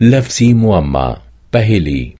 لفظي معما پہلی